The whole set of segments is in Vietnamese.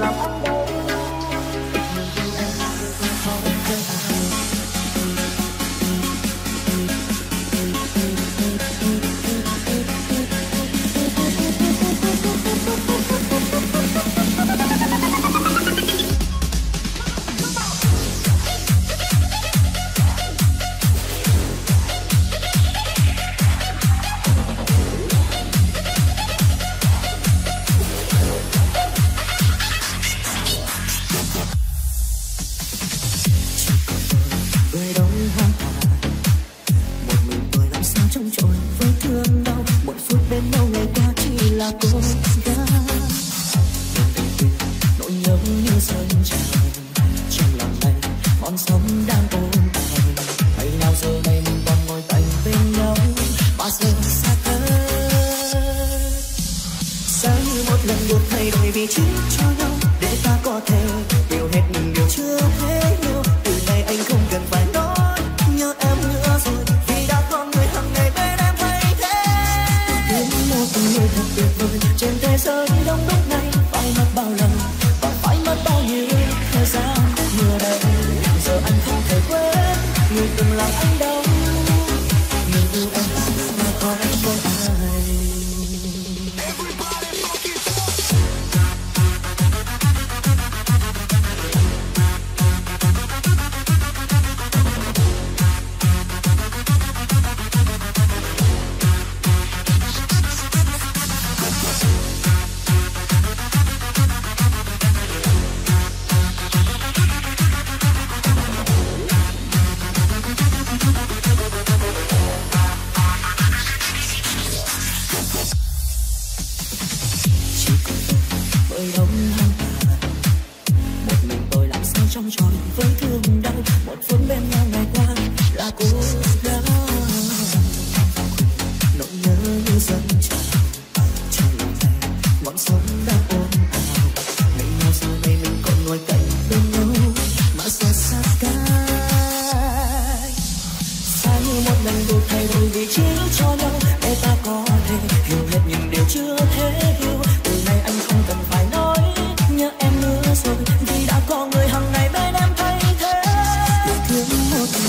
lắm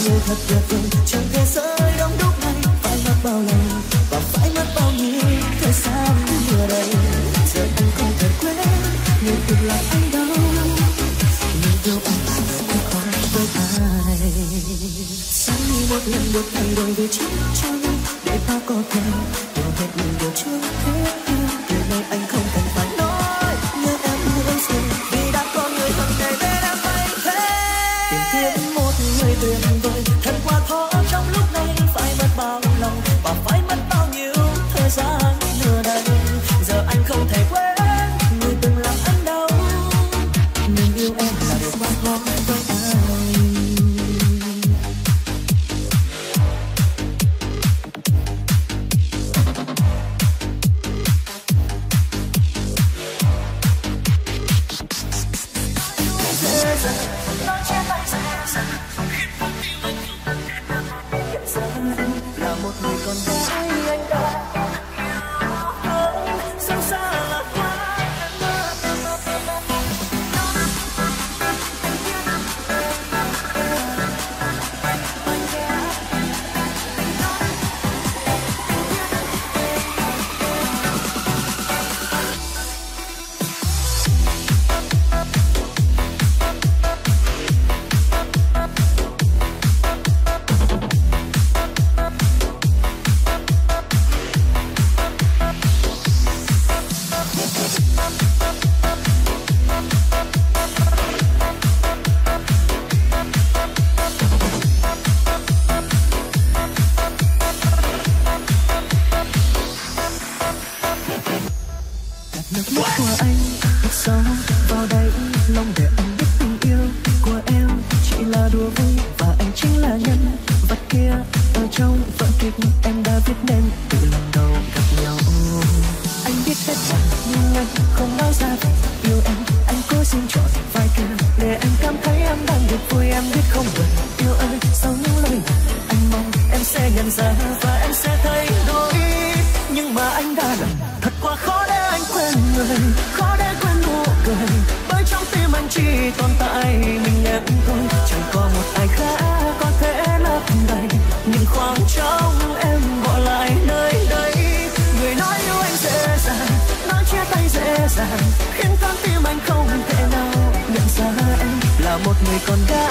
yêu thật tuyệt vời chẳng thế giới đông đúc này, phải mất bao lâu và phải mất bao nhiêu thời gian vừa đây giờ anh không thể quên người từng là anh đâu. Người yêu anh cũng không với ai? Sáng như một lần được thay đổi về chính cho để ta có thể hiểu hết những điều trước. dàng khiến con tim anh không thể nào nhận ra em là một người con gái.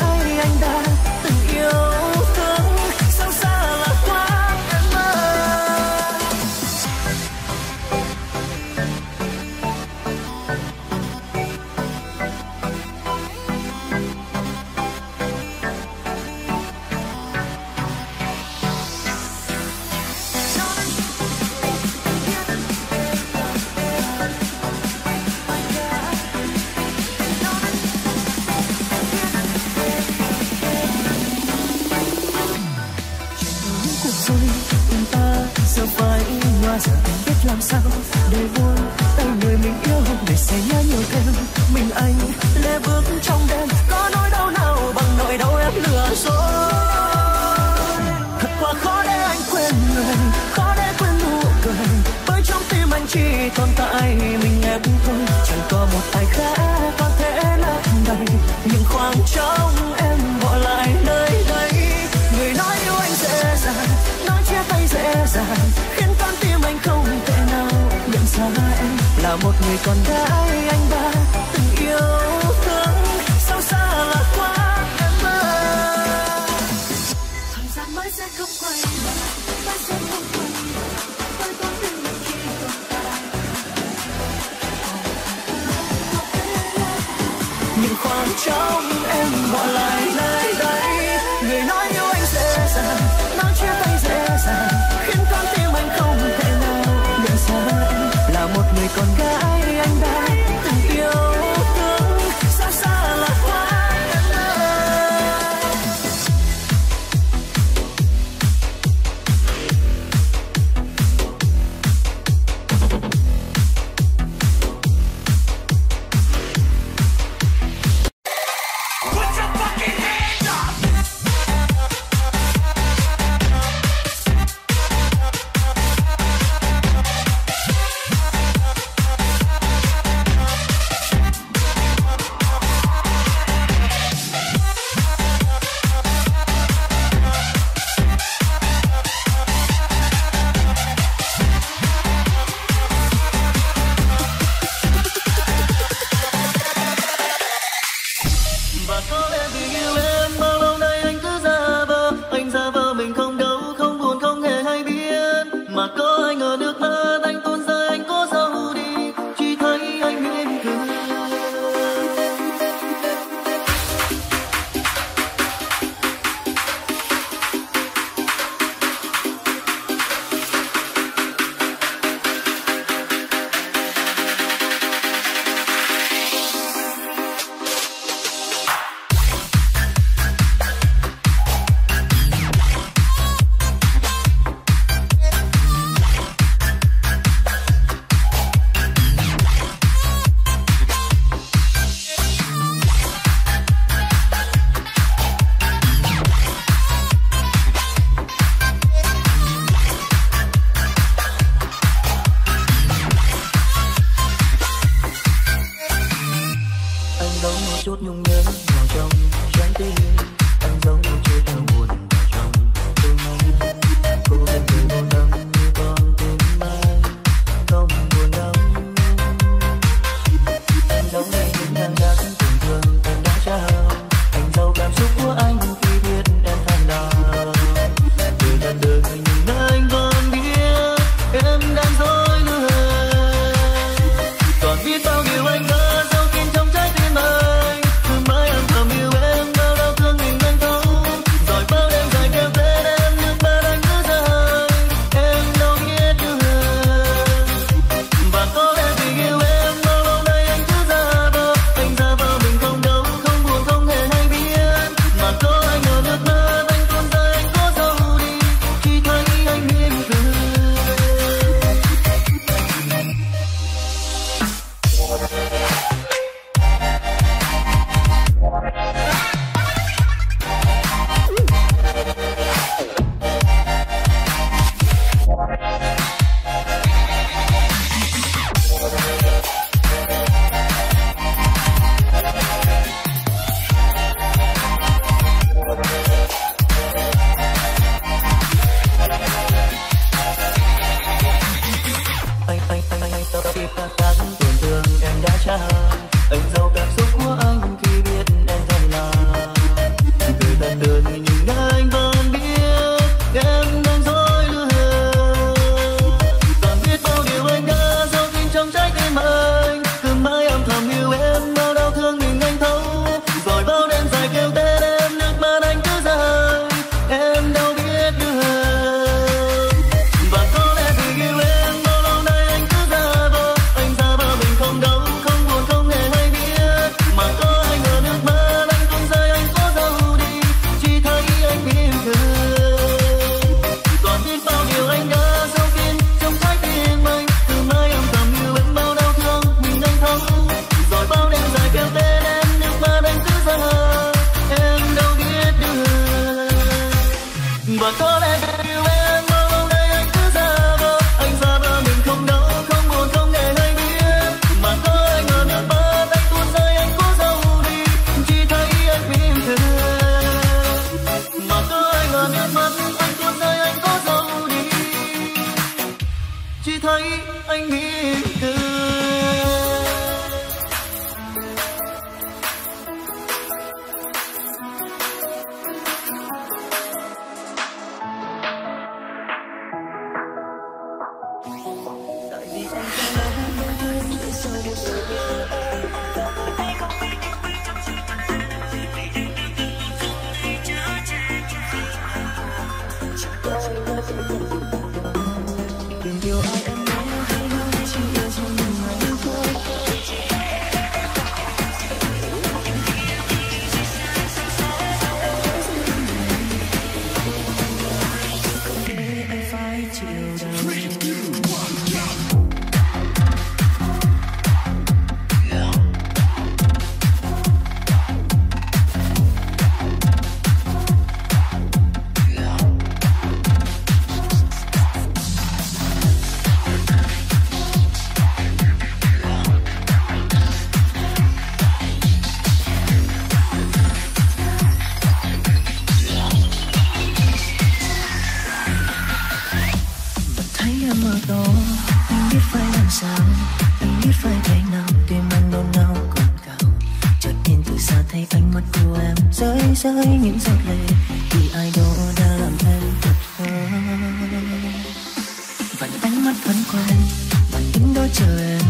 Chờ em.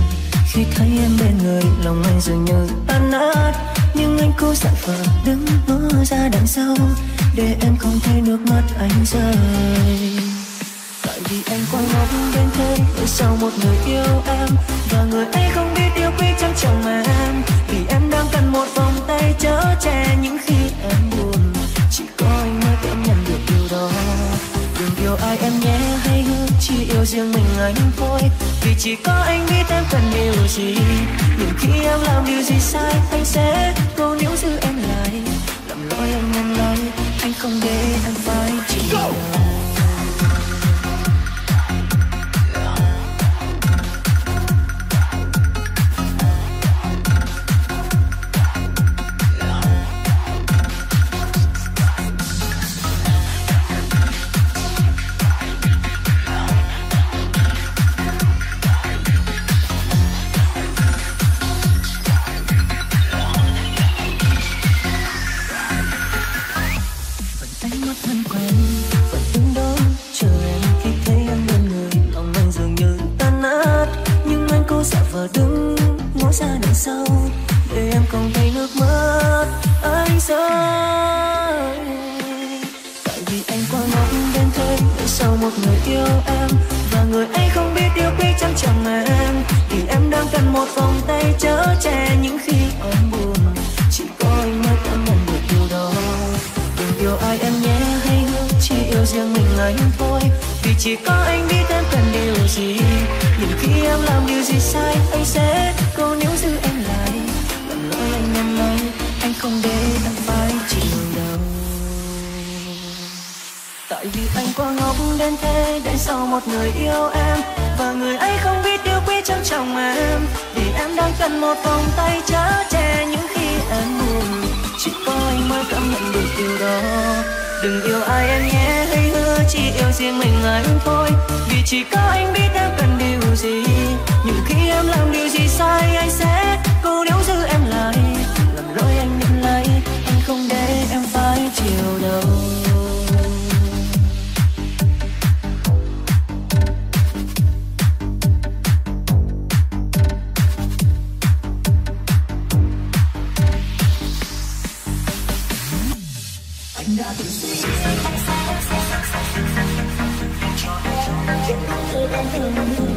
Khi thấy em bên người, lòng anh dường như tan nát. Nhưng anh cố dặn vờ đứng ngó ra đằng sau, để em không thấy nước mắt anh rơi. Tại vì anh quá ngốc bên thế để sau một người yêu em. Và người ấy không biết yêu quý chẳng chồng mà em. Vì em đang cần một vòng tay chở che những khi em buồn. Chỉ có anh mới cảm nhận được điều đó. Đừng yêu ai em nhé, hay hứa chỉ yêu riêng mình anh thôi vì chỉ có anh biết em cần điều gì. Nhưng khi em làm điều gì sai, anh sẽ cố níu giữ em lại. Làm lỗi em nhận lại anh không để em phải chịu. Thank you.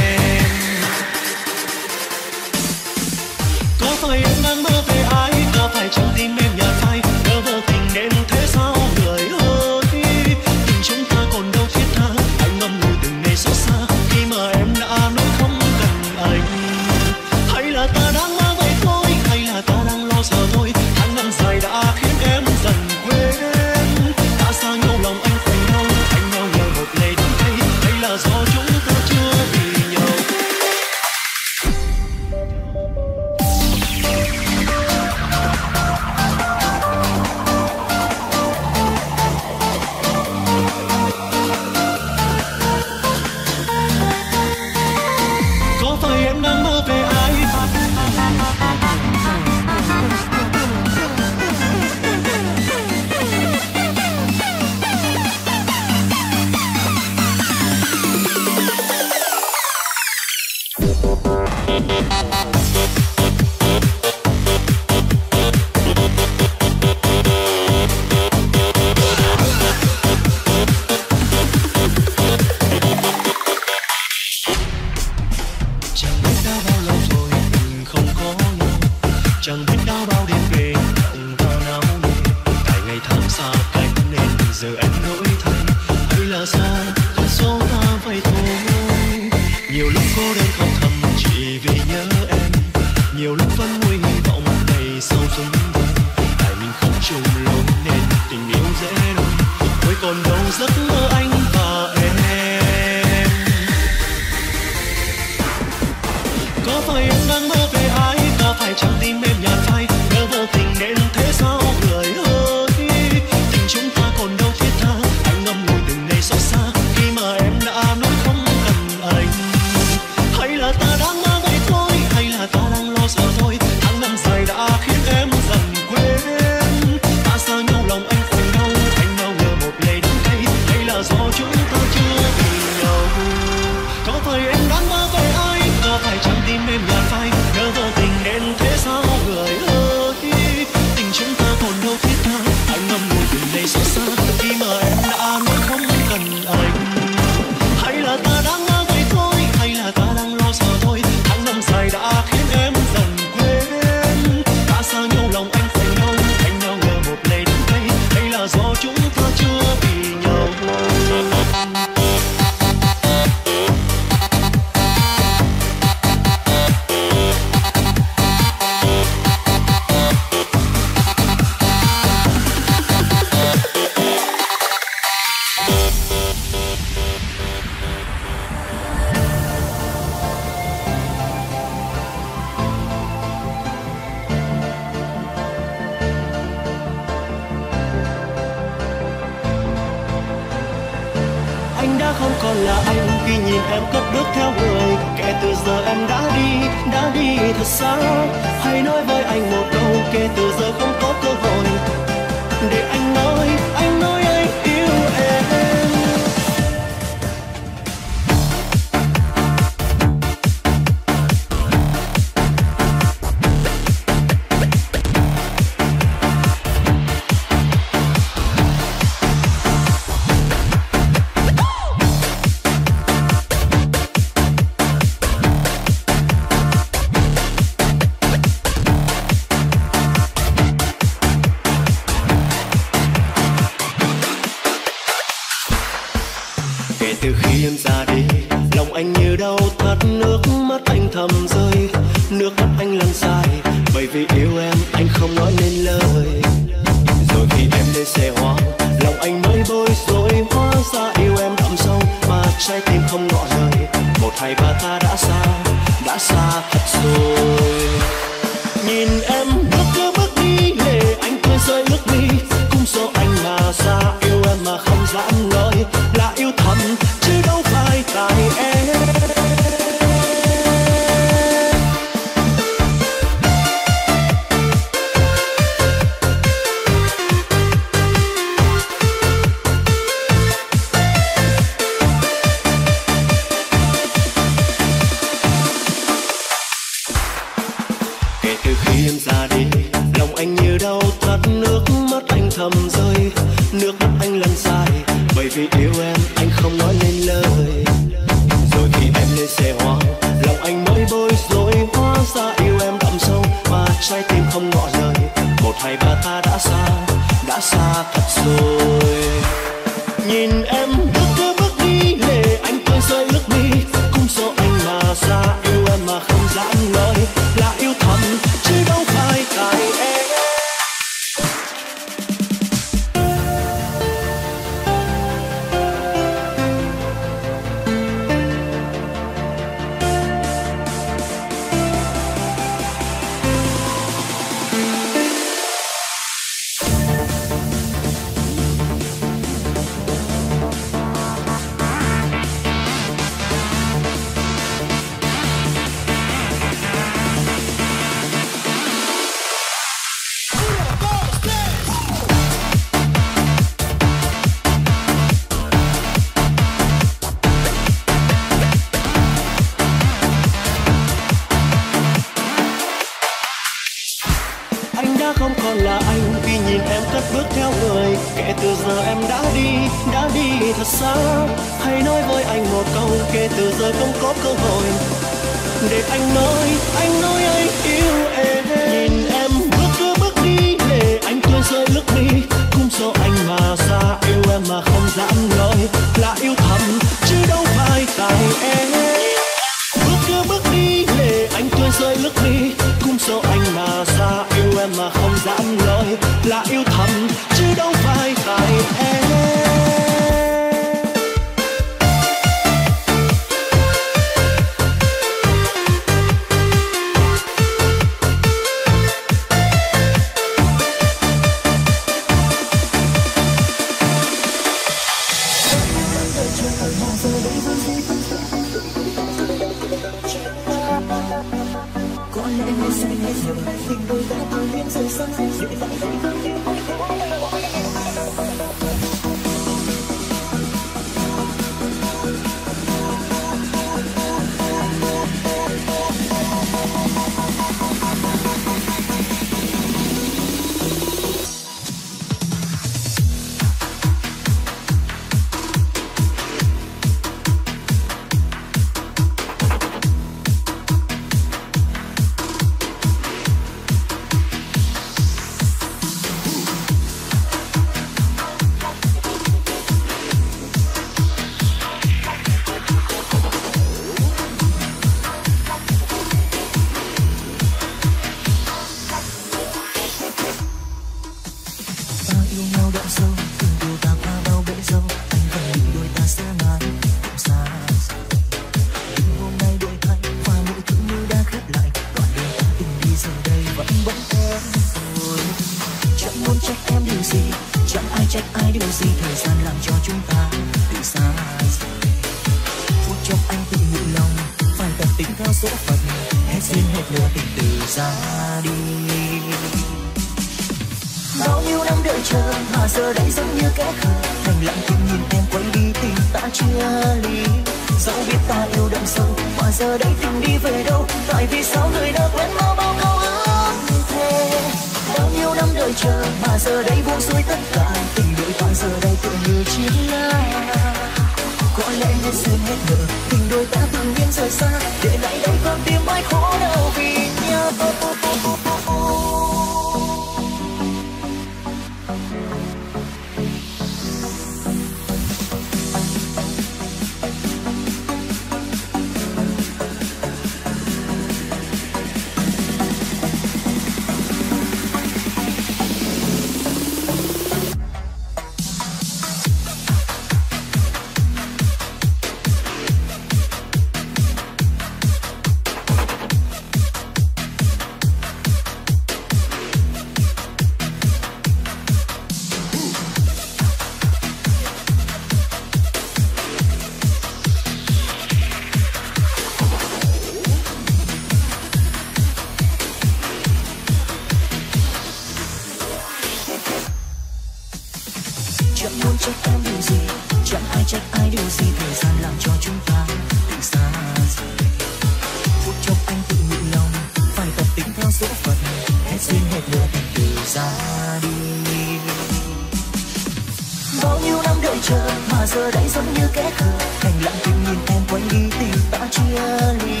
chơi mà giờ đây giống như kẻ khờ đành lặng thinh nhìn em quanh đi tìm ta chia ly.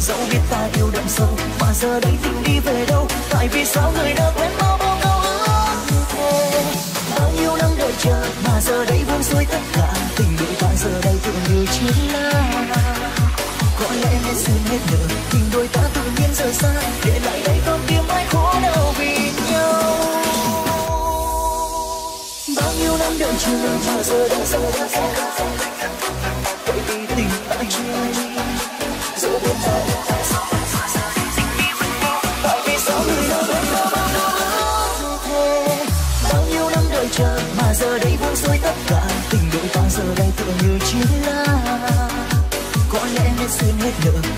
Dẫu biết ta yêu đậm sâu, mà giờ đây tình đi về đâu? Tại vì sao người đã quên bao bao câu hứa bao nhiêu năm đợi chờ, mà giờ đây vương xuôi tất chưa bao nhiêu năm đợi chờ mà giờ đây buông xuôi tất cả tình đôi ta giờ đây tựa như chiến la có lẽ nên xin hết nợ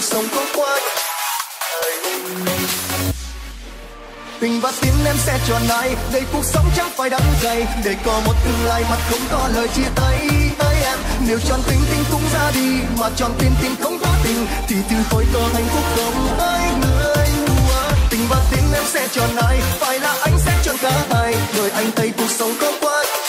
cuộc sống có quá. Tình và tiếng em sẽ tròn này Để cuộc sống chẳng phải đắng cay. Để có một tương lai mà không có lời chia tay. Tới em, nếu chọn tình tình cũng ra đi. Mà chọn tin tình không có tình Thì từ hồi có hạnh phúc không ai người Tình và tiếng em sẽ tròn này Phải là anh sẽ chọn cả hai. Đời anh thấy cuộc sống có quá.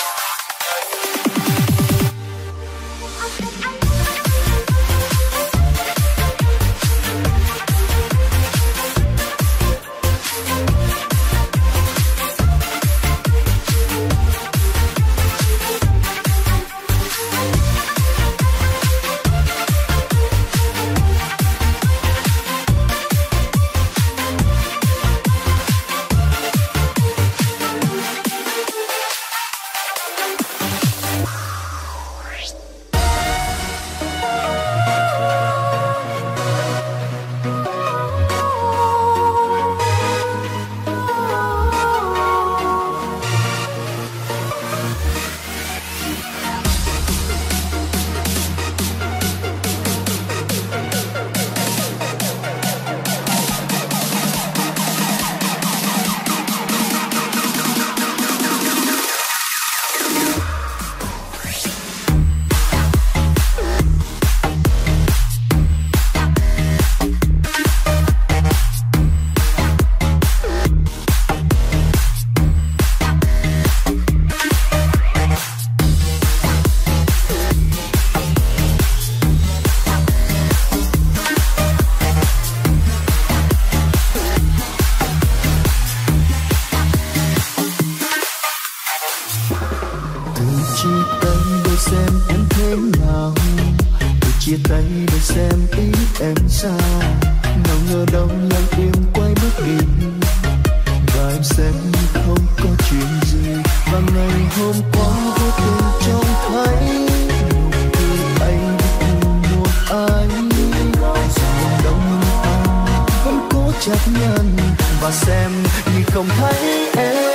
Nhưng không thấy em.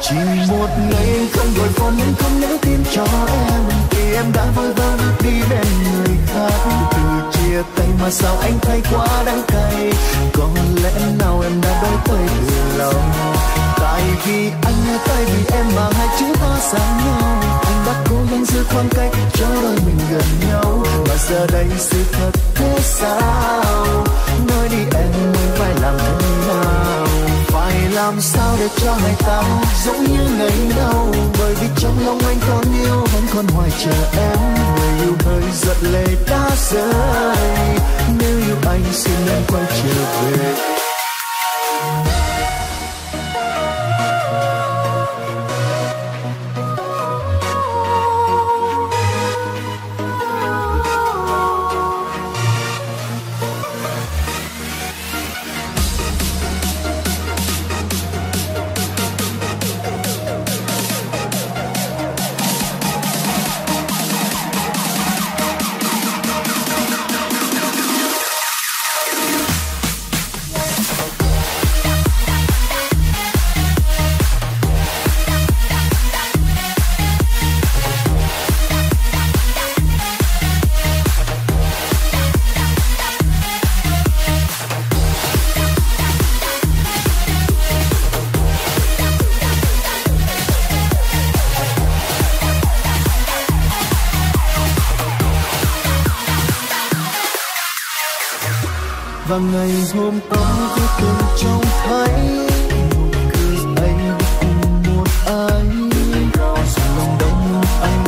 Chỉ một ngày anh không gọi phone nhưng không nhắn tin cho em. Vì em đã vội vã đi bên người khác, từ chia tay mà sao anh thấy quá đắng cay. Có lẽ nào em đã đổi quay từ lâu tại vì anh tại vì em mà hai chúng ta xa nhau. Anh đã cố gắng giữ khoảng cách cho đôi mình gần nhau. Mà giờ đây sự thật thế sao? Nói đi em mới phải làm thế nào? Làm sao để cho ngày ta giống như ngày đầu bởi vì trong lòng anh còn yêu vẫn còn hoài chờ em. Người yêu hơi giật lệ đã rơi. Nếu yêu anh, xin em quay trở về. Và ngày hôm qua vô từng trông thấy. Nụ cười anh cùng một ai. Dù lòng đông anh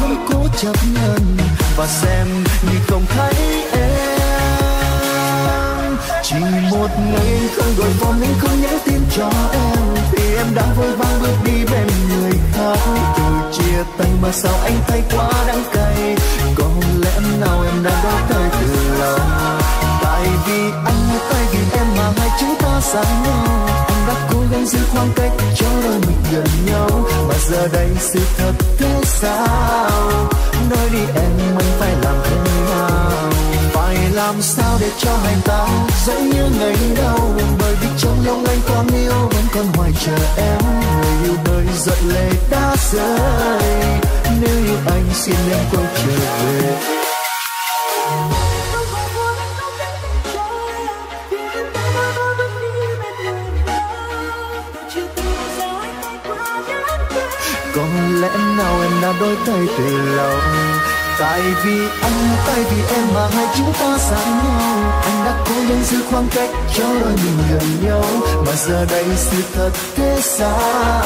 vẫn cố chấp nhận và xem như không thấy em. Chỉ một ngày anh không đổi phone anh không nhắn tin cho em. Vì em đã vội vàng bước đi bên người khác. Từ chia tay mà sao anh thấy quá đắng cay. Có lẽ nào em đã đau thời từ lâu tại vì anh tại vì em mà hai chúng ta xa nhau. Anh đã cố gắng giữ khoảng cách cho đôi mình gần nhau. Mà giờ đây sự thật thế sao? Nói đi em, anh phải làm thế nào? Phải làm sao để cho hai ta giống như ngày đầu? Bởi vì trong lòng anh còn yêu, vẫn còn hoài chờ em. Người yêu hơi giận lệ đã rơi. Nếu yêu anh xin em quay trở về nào em đã đôi tay từ lâu? Tại vì anh, tại vì em mà hai chúng ta xa nhau. Anh đã cố gắng giữ khoảng cách cho đôi mình gần nhau. Mà giờ đây sự thật thế sao?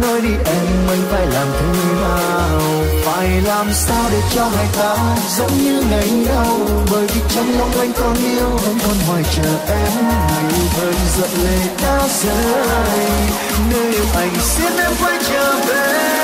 Nói đi em, anh phải làm thế nào? Phải làm sao để cho hai ta giống như ngày đầu? Bởi vì trong lòng anh còn yêu vẫn còn hoài chờ em. Người hơn giận lệ đã rơi. Nếu yêu anh xin em quay trở về.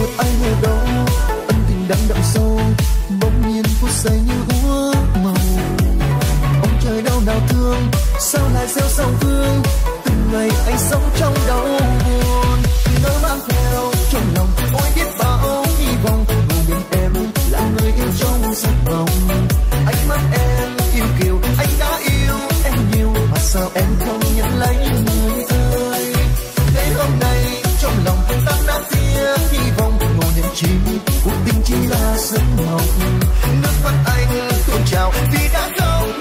ruột anh ở đâu ân tình đang đậm sâu, bỗng nhiên phút giây như úa màu. Ông trời đau nào thương, sao lại gieo sầu vương? Từng ngày anh sống trong đau buồn. Vì nỗi mang theo, trong lòng ôi biết bao hy vọng. Ngủ bên em là người yêu trong giấc mộng. ánh mắt em yêu kiều, anh đã yêu em nhiều. Mà sao em không nhận lấy người ơi đến hôm nay trong lòng tan đã tia hy vọng sương mộng. Nước mắt anh tuôn trào vì đã không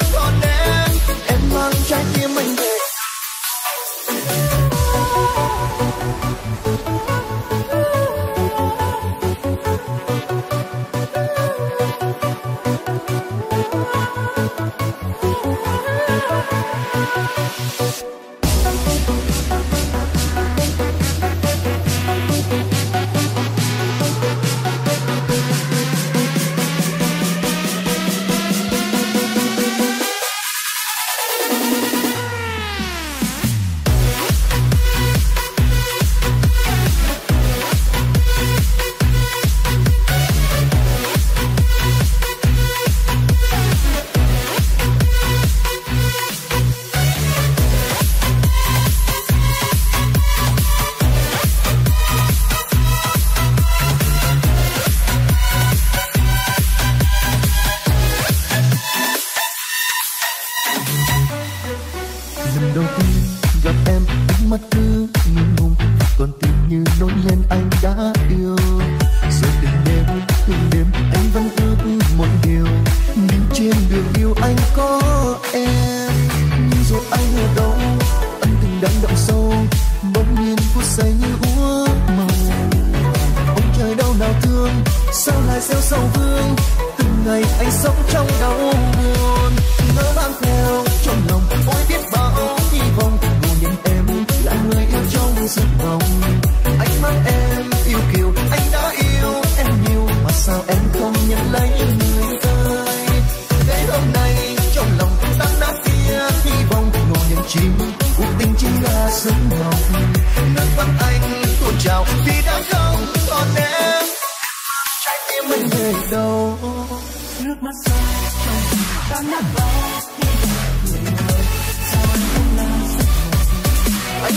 Anh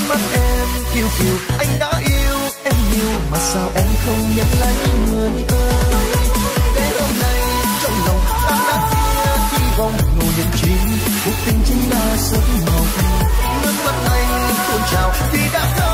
mắt em kiều kiều, anh đã yêu em nhiều mà sao em không nhận lấy người ơi. Đến hôm nay trong lòng ta đã chia hy vọng ngồi nhận chi cuộc tình chính là giấc mộng. Nước mắt anh tuôn trào vì đã không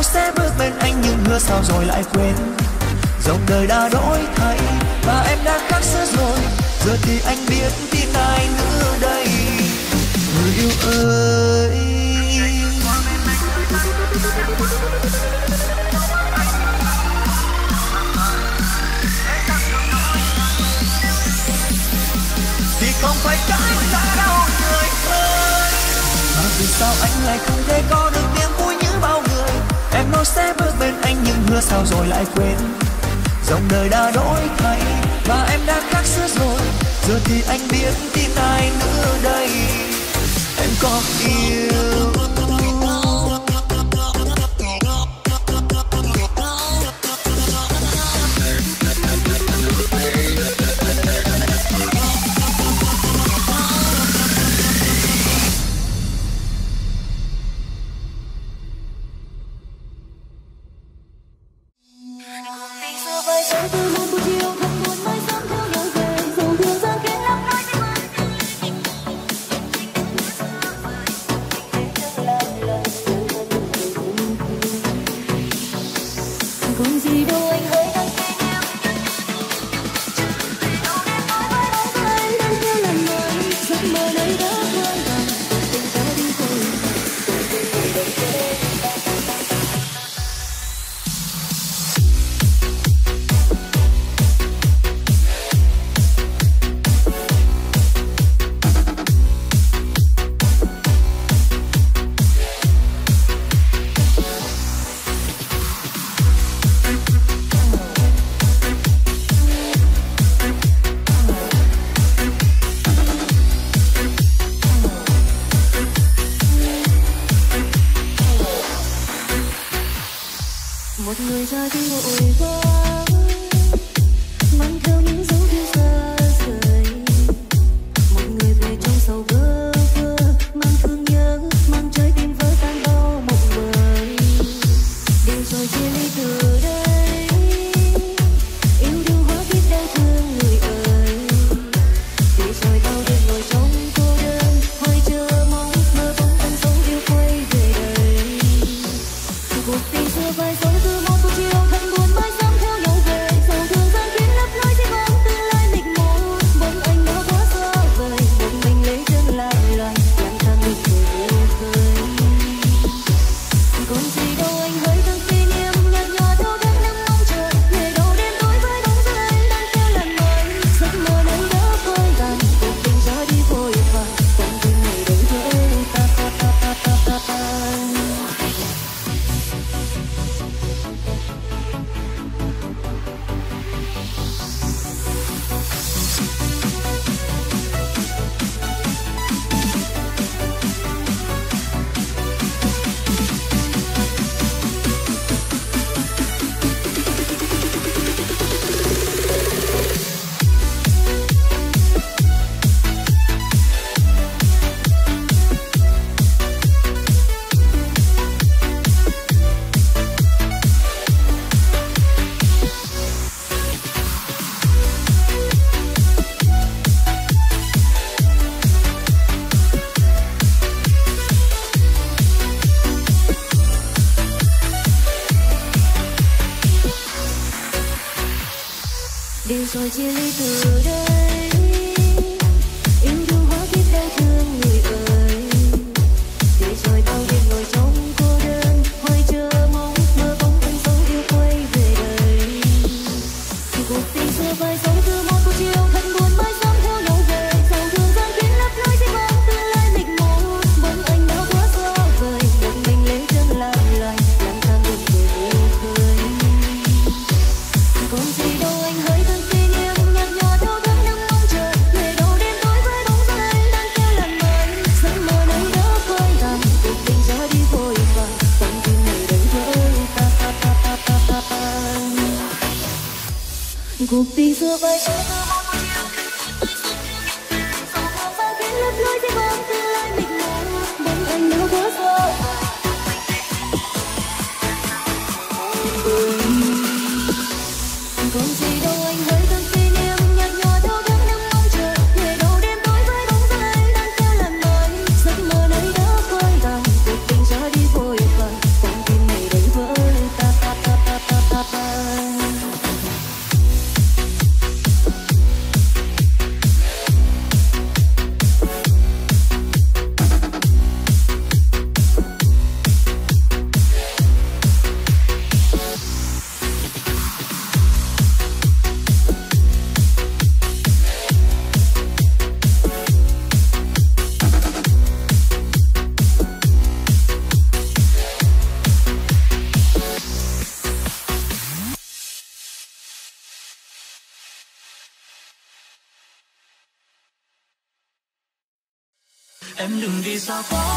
hứa sẽ bước bên anh nhưng hứa sao rồi lại quên. Dòng đời đã đổi thay và em đã khác xưa rồi. Giờ thì anh biết tin ai nữa đây. Người yêu ơi. Thì không phải cãi ta đâu, người ơi. Mà vì sao anh lại không thể có được tôi sẽ bước bên anh, nhưng hứa sao rồi lại quên. Dòng đời đã đổi thay, và em đã khác xưa rồi. Giờ thì anh biết tin ai nữa đây. Em có yêu em đừng